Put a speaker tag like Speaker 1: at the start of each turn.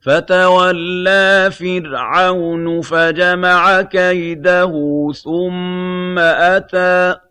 Speaker 1: فَتَوَلَّىٰ فِرْعَوْنُ فَجَمَعَ كَيْدَهُ ثُمَّ أَتَىٰ